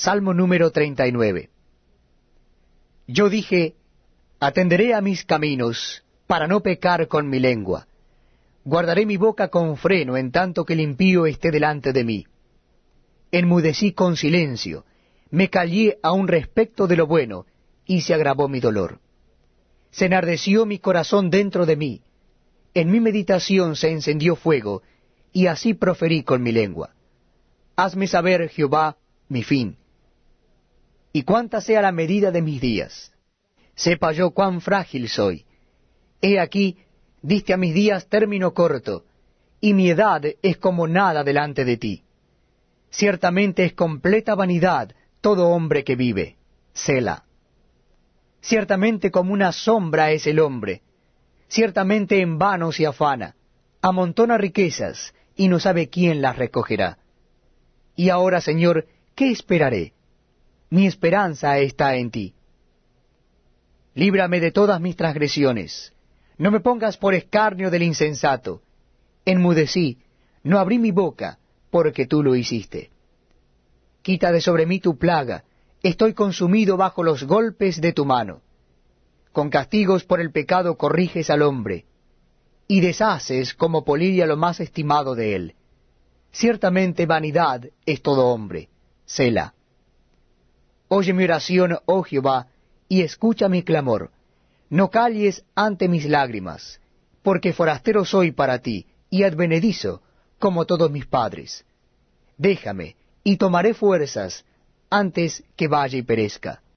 Salmo número 39. Yo dije, atenderé a mis caminos, para no pecar con mi lengua. Guardaré mi boca con freno, en tanto que el impío esté delante de mí. Enmudecí con silencio, me callé un respecto de lo bueno, y se agravó mi dolor. Se enardeció mi corazón dentro de mí, en mi meditación se encendió fuego, y así proferí con mi lengua. Hazme saber, Jehová, mi fin y cuánta sea la medida de mis días. Sepa yo cuán frágil soy. He aquí, diste a mis días término corto, y mi edad es como nada delante de ti. Ciertamente es completa vanidad todo hombre que vive. Sela. Ciertamente como una sombra es el hombre. Ciertamente en vano se afana. Amontona riquezas, y no sabe quién las recogerá. Y ahora, Señor, ¿qué esperaré? Mi esperanza está en ti. Líbrame de todas mis transgresiones, no me pongas por escarnio del insensato. Enmudecí, no abrí mi boca, porque tú lo hiciste. Quita de sobre mí tu plaga, estoy consumido bajo los golpes de tu mano. Con castigos por el pecado corriges al hombre, y deshaces como polilla lo más estimado de él. Ciertamente vanidad es todo hombre. Sela. Oye mi oración, oh Jehová, y escucha mi clamor. No calles ante mis lágrimas, porque forastero soy para ti, y advenedizo, como todos mis padres. Déjame, y tomaré fuerzas, antes que vaya y perezca.